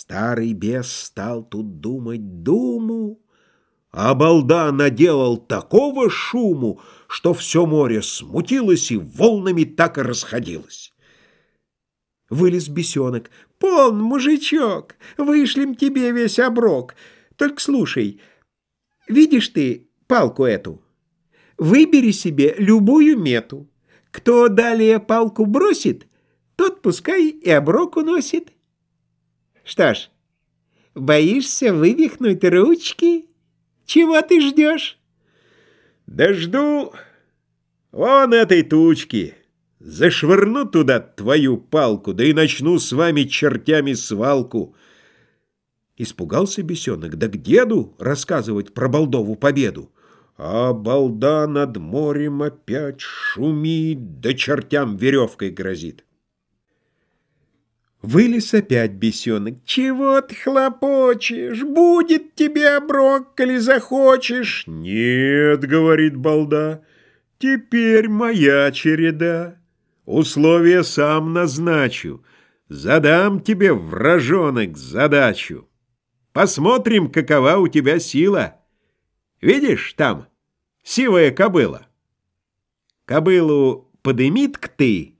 Старый бес стал тут думать думу, а балда наделал такого шуму, что все море смутилось и волнами так и расходилось. Вылез бесенок. «Пон, мужичок, вышлем тебе весь оброк. Только слушай, видишь ты палку эту? Выбери себе любую мету. Кто далее палку бросит, тот пускай и оброк уносит». Что ж, боишься вывихнуть ручки? Чего ты ждешь? Да жду вон этой тучки. Зашвырну туда твою палку, да и начну с вами чертями свалку. Испугался бесенок, да к деду рассказывать про Балдову победу. А балда над морем опять шумит, да чертям веревкой грозит. Вылез опять бесенок. «Чего ты хлопочешь? Будет тебе оброк, коли захочешь!» «Нет, — говорит балда, — теперь моя череда. Условия сам назначу, задам тебе, вражонок, задачу. Посмотрим, какова у тебя сила. Видишь, там сивая кобыла. Кобылу подымит к ты,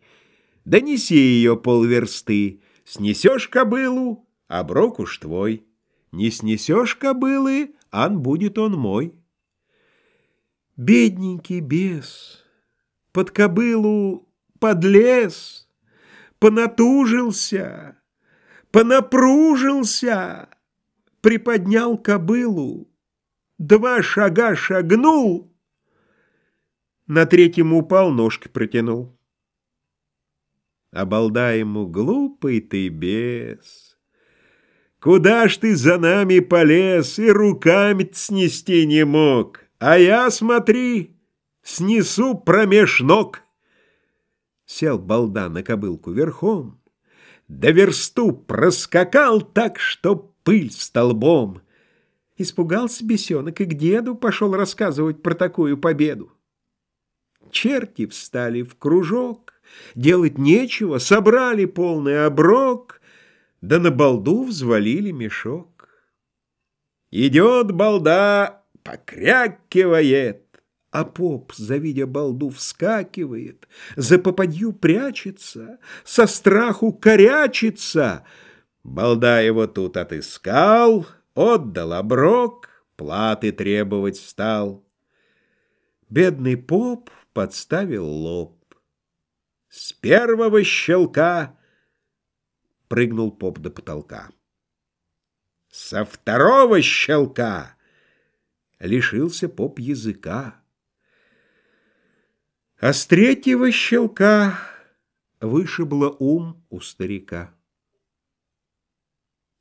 донеси ее полверсты, Снесешь кобылу, оброк уж твой. Не снесешь кобылы, ан будет он мой. Бедненький бес, под кобылу подлез, понатужился, понапружился, приподнял кобылу, два шага шагнул, на третьем упал, ножки протянул. Обалда ему, глупый ты бес. Куда ж ты за нами полез и руками снести не мог? А я, смотри, снесу промеж ног. Сел балда на кобылку верхом, до версту проскакал так, что пыль столбом. Испугался бесенок и к деду пошел рассказывать про такую победу. Черти встали в кружок, Делать нечего, собрали полный оброк, Да на балду взвалили мешок. Идет балда, покрякивает, а поп, завидя балду, вскакивает, За попадью прячется, со страху корячится. Балда его тут отыскал, отдал оброк, Платы требовать стал. Бедный поп подставил лоб. С первого щелка прыгнул поп до потолка. Со второго щелка лишился поп языка. А с третьего щелка вышибло ум у старика.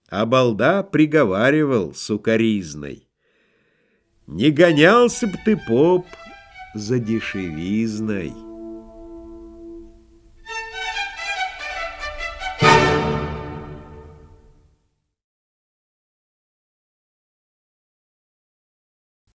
А балда приговаривал сукаризной. Не гонялся б ты, поп, за дешевизной.